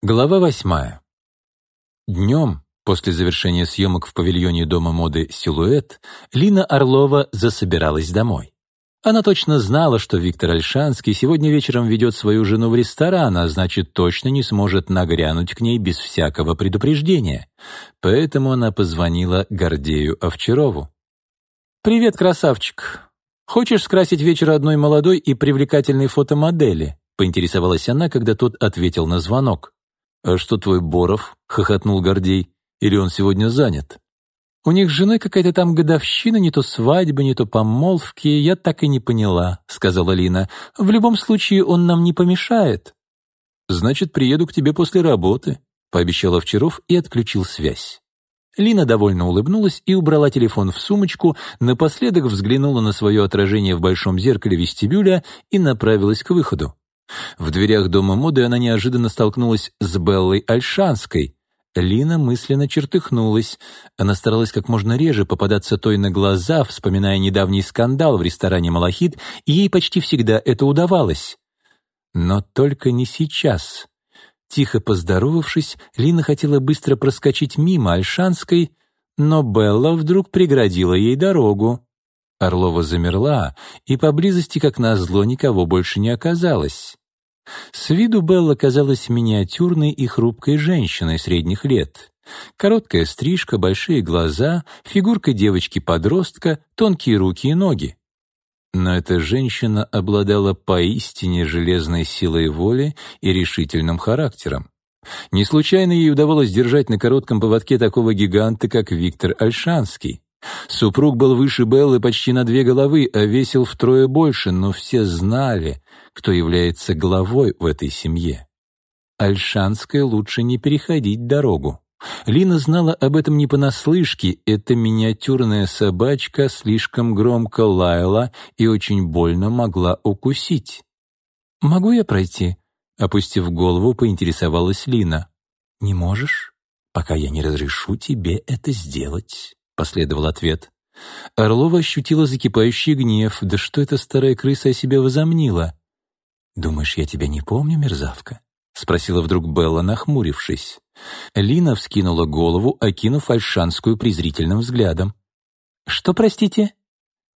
Глава восьмая. Днем, после завершения съемок в павильоне дома моды «Силуэт», Лина Орлова засобиралась домой. Она точно знала, что Виктор Альшанский сегодня вечером ведет свою жену в ресторан, а значит, точно не сможет нагрянуть к ней без всякого предупреждения. Поэтому она позвонила Гордею Овчарову. «Привет, красавчик. Хочешь скрасить вечер одной молодой и привлекательной фотомодели?» — поинтересовалась она, когда тот ответил на звонок. «А что твой Боров?» — хохотнул Гордей. «Или он сегодня занят?» «У них с женой какая-то там годовщина, не то свадьба, не то помолвки, я так и не поняла», — сказала Лина. «В любом случае он нам не помешает». «Значит, приеду к тебе после работы», — пообещал Овчаров и отключил связь. Лина довольно улыбнулась и убрала телефон в сумочку, напоследок взглянула на свое отражение в большом зеркале вестибюля и направилась к выходу. В дверях дома моды она неожиданно столкнулась с Беллой Альшанской. Лина мысленно чертыхнулась. Она старалась как можно реже попадаться той на глаза, вспоминая недавний скандал в ресторане «Малахит», и ей почти всегда это удавалось. Но только не сейчас. Тихо поздоровавшись, Лина хотела быстро проскочить мимо Альшанской, но Белла вдруг преградила ей дорогу. Орлова замерла, и поблизости, как назло, никого больше не оказалось. С виду Белла казалась миниатюрной и хрупкой женщиной средних лет. Короткая стрижка, большие глаза, фигурка девочки-подростка, тонкие руки и ноги. Но эта женщина обладала поистине железной силой воли и решительным характером. Не случайно ей удавалось держать на коротком поводке такого гиганта, как Виктор Альшанский. Супруг был выше Беллы почти на две головы, а весил втрое больше, но все знали, кто является главой в этой семье. Альшанской лучше не переходить дорогу. Лина знала об этом не понаслышке, эта миниатюрная собачка слишком громко лаяла и очень больно могла укусить. «Могу я пройти?» — опустив голову, поинтересовалась Лина. «Не можешь, пока я не разрешу тебе это сделать» последовал ответ. Орлова ощутила закипающий гнев. Да что эта старая крыса о себе возомнила? «Думаешь, я тебя не помню, мерзавка?» — спросила вдруг Белла, нахмурившись. Лина вскинула голову, окинув Альшанскую презрительным взглядом. «Что, простите?»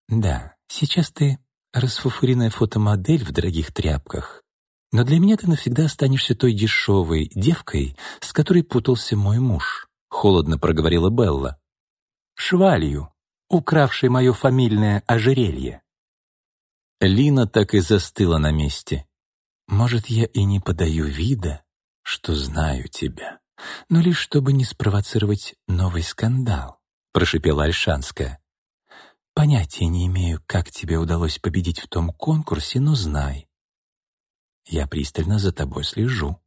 «Да, сейчас ты расфуфыренная фотомодель в дорогих тряпках. Но для меня ты навсегда останешься той дешевой девкой, с которой путался мой муж», — холодно проговорила Белла швалью, укравшей мое фамильное ожерелье. Лина так и застыла на месте. «Может, я и не подаю вида, что знаю тебя, но лишь чтобы не спровоцировать новый скандал», — прошипела Альшанская. «Понятия не имею, как тебе удалось победить в том конкурсе, но знай. Я пристально за тобой слежу.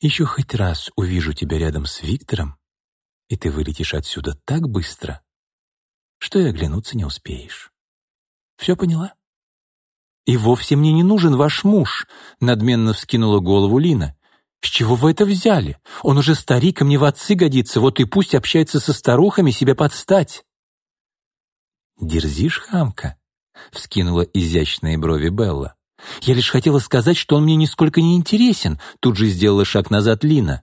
Еще хоть раз увижу тебя рядом с Виктором, и ты вылетишь отсюда так быстро, что и оглянуться не успеешь. Все поняла? «И вовсе мне не нужен ваш муж», — надменно вскинула голову Лина. «С чего вы это взяли? Он уже старик, а мне в отцы годится, вот и пусть общается со старухами, себя подстать». «Дерзишь, хамка?» — вскинула изящные брови Белла. «Я лишь хотела сказать, что он мне нисколько не интересен», — тут же сделала шаг назад Лина.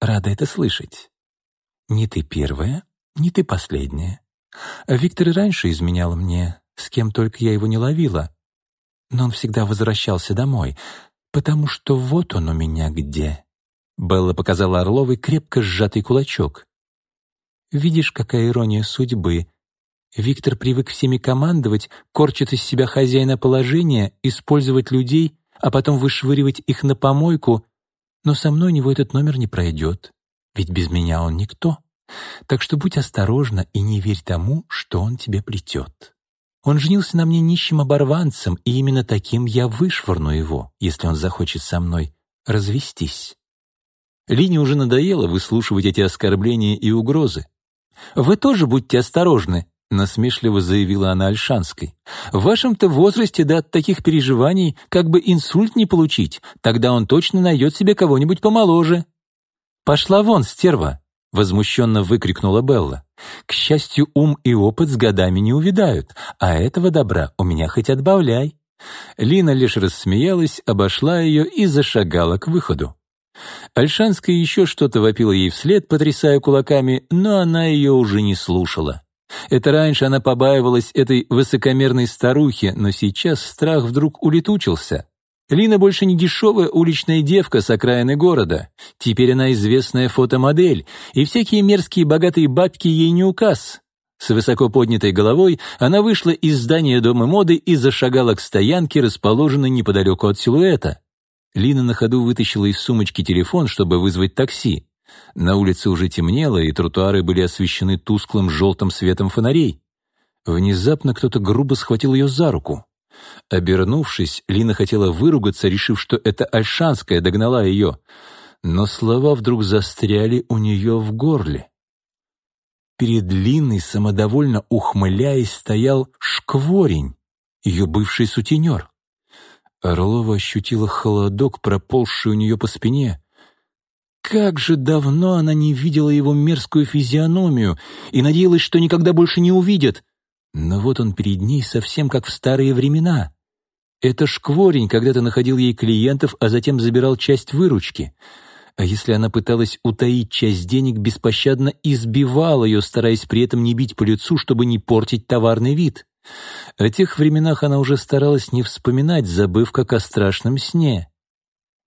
«Рада это слышать. Не ты первая, не ты последняя. Виктор и раньше изменял мне, с кем только я его не ловила. Но он всегда возвращался домой, потому что вот он у меня где». Белла показала Орловой крепко сжатый кулачок. «Видишь, какая ирония судьбы. Виктор привык всеми командовать, корчит из себя хозяина положения, использовать людей, а потом вышвыривать их на помойку, но со мной у него этот номер не пройдет. Ведь без меня он никто. Так что будь осторожна и не верь тому, что он тебе плетет. Он женился на мне нищим оборванцем, и именно таким я вышвырну его, если он захочет со мной развестись. Лине уже надоело выслушивать эти оскорбления и угрозы. «Вы тоже будьте осторожны», — насмешливо заявила она Альшанской. «В вашем-то возрасте да от таких переживаний как бы инсульт не получить, тогда он точно найдет себе кого-нибудь помоложе». «Пошла вон, стерва!» — возмущенно выкрикнула Белла. «К счастью, ум и опыт с годами не увядают, а этого добра у меня хоть отбавляй». Лина лишь рассмеялась, обошла ее и зашагала к выходу. Альшанская еще что-то вопила ей вслед, потрясая кулаками, но она ее уже не слушала. Это раньше она побаивалась этой высокомерной старухи, но сейчас страх вдруг улетучился. Лина больше не дешевая уличная девка с окраины города. Теперь она известная фотомодель, и всякие мерзкие богатые бабки ей не указ. С высоко поднятой головой она вышла из здания Дома моды и зашагала к стоянке, расположенной неподалеку от силуэта. Лина на ходу вытащила из сумочки телефон, чтобы вызвать такси. На улице уже темнело, и тротуары были освещены тусклым желтым светом фонарей. Внезапно кто-то грубо схватил ее за руку. Обернувшись, Лина хотела выругаться, решив, что это Альшанская догнала ее, но слова вдруг застряли у нее в горле. Перед Линой, самодовольно ухмыляясь, стоял Шкворень, ее бывший сутенер. Орлова ощутила холодок, проползший у нее по спине. Как же давно она не видела его мерзкую физиономию и надеялась, что никогда больше не увидит. Но вот он перед ней совсем как в старые времена. Это Шкворень когда-то находил ей клиентов, а затем забирал часть выручки. А если она пыталась утаить часть денег, беспощадно избивал ее, стараясь при этом не бить по лицу, чтобы не портить товарный вид. О тех временах она уже старалась не вспоминать, забыв как о страшном сне.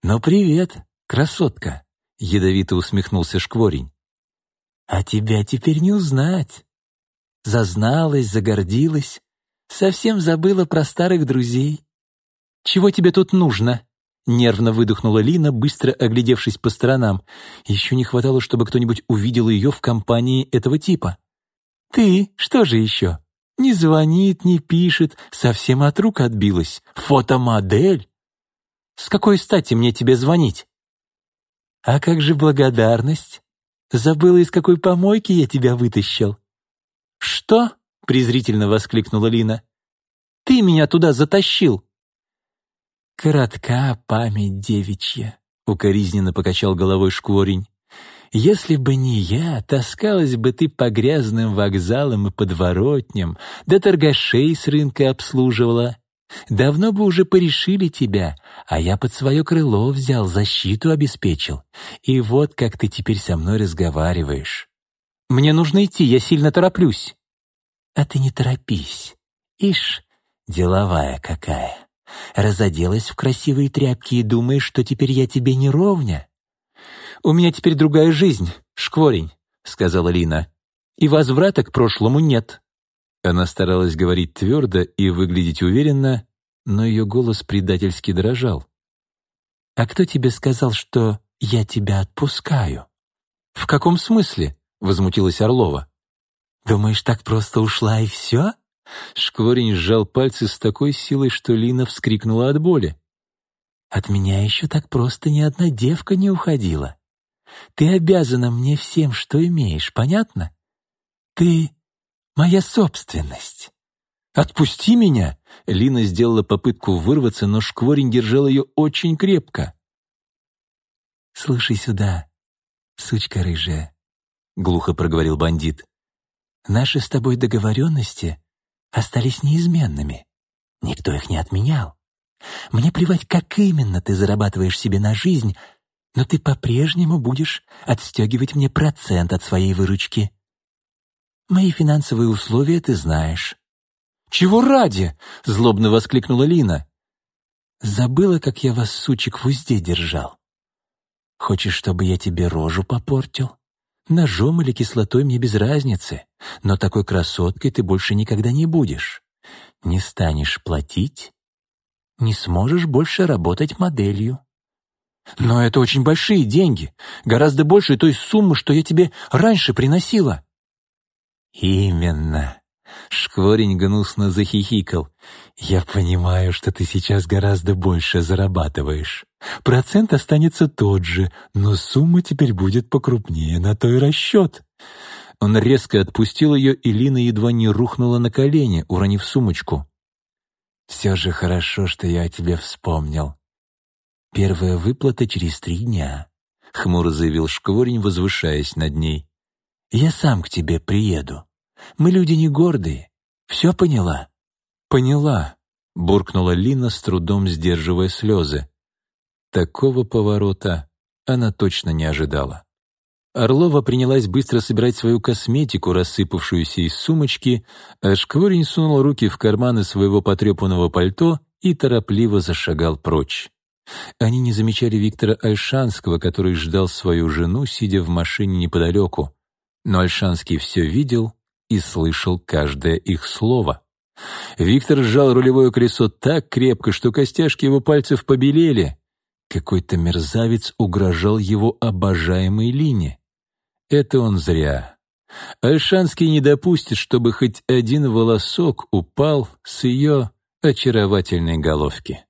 «Ну, привет, красотка!» — ядовито усмехнулся Шкворень. «А тебя теперь не узнать зазналась, загордилась, совсем забыла про старых друзей. «Чего тебе тут нужно?» — нервно выдохнула Лина, быстро оглядевшись по сторонам. Еще не хватало, чтобы кто-нибудь увидел ее в компании этого типа. «Ты? Что же еще? Не звонит, не пишет, совсем от рук отбилась. Фотомодель? С какой стати мне тебе звонить?» «А как же благодарность? Забыла, из какой помойки я тебя вытащил?» «Что?» — презрительно воскликнула Лина. «Ты меня туда затащил!» «Коротка память девичья», — укоризненно покачал головой шкворень. «Если бы не я, таскалась бы ты по грязным вокзалам и подворотням, да торгашей с рынка обслуживала. Давно бы уже порешили тебя, а я под свое крыло взял, защиту обеспечил. И вот как ты теперь со мной разговариваешь. Мне нужно идти, я сильно тороплюсь». «А ты не торопись. Ишь, деловая какая. Разоделась в красивые тряпки и думаешь, что теперь я тебе не ровня?» «У меня теперь другая жизнь, шкворень», — сказала Лина. «И возврата к прошлому нет». Она старалась говорить твердо и выглядеть уверенно, но ее голос предательски дрожал. «А кто тебе сказал, что я тебя отпускаю?» «В каком смысле?» — возмутилась Орлова. «Думаешь, так просто ушла и все?» Шкворень сжал пальцы с такой силой, что Лина вскрикнула от боли. «От меня еще так просто ни одна девка не уходила. Ты обязана мне всем, что имеешь, понятно? Ты моя собственность». «Отпусти меня!» Лина сделала попытку вырваться, но Шкворень держал ее очень крепко. «Слушай сюда, сучка рыжая», — глухо проговорил бандит. «Наши с тобой договоренности остались неизменными. Никто их не отменял. Мне плевать, как именно ты зарабатываешь себе на жизнь, но ты по-прежнему будешь отстегивать мне процент от своей выручки. Мои финансовые условия ты знаешь». «Чего ради?» — злобно воскликнула Лина. «Забыла, как я вас, сучек, в узде держал. Хочешь, чтобы я тебе рожу попортил? Ножом или кислотой мне без разницы, но такой красоткой ты больше никогда не будешь. Не станешь платить, не сможешь больше работать моделью. Но это очень большие деньги, гораздо больше той суммы, что я тебе раньше приносила. Именно. Шкворень гнусно захихикал. «Я понимаю, что ты сейчас гораздо больше зарабатываешь. Процент останется тот же, но сумма теперь будет покрупнее, на той расчет». Он резко отпустил ее, и Лина едва не рухнула на колени, уронив сумочку. «Все же хорошо, что я о тебе вспомнил. Первая выплата через три дня», — хмуро заявил Шкворень, возвышаясь над ней. «Я сам к тебе приеду». Мы люди не гордые. Все поняла?» «Поняла», — буркнула Лина, с трудом сдерживая слезы. Такого поворота она точно не ожидала. Орлова принялась быстро собирать свою косметику, рассыпавшуюся из сумочки, а Шкворень сунул руки в карманы своего потрепанного пальто и торопливо зашагал прочь. Они не замечали Виктора Альшанского, который ждал свою жену, сидя в машине неподалеку. Но Альшанский все видел и слышал каждое их слово. Виктор сжал рулевое колесо так крепко, что костяшки его пальцев побелели. Какой-то мерзавец угрожал его обожаемой Лине. Это он зря. Альшанский не допустит, чтобы хоть один волосок упал с ее очаровательной головки.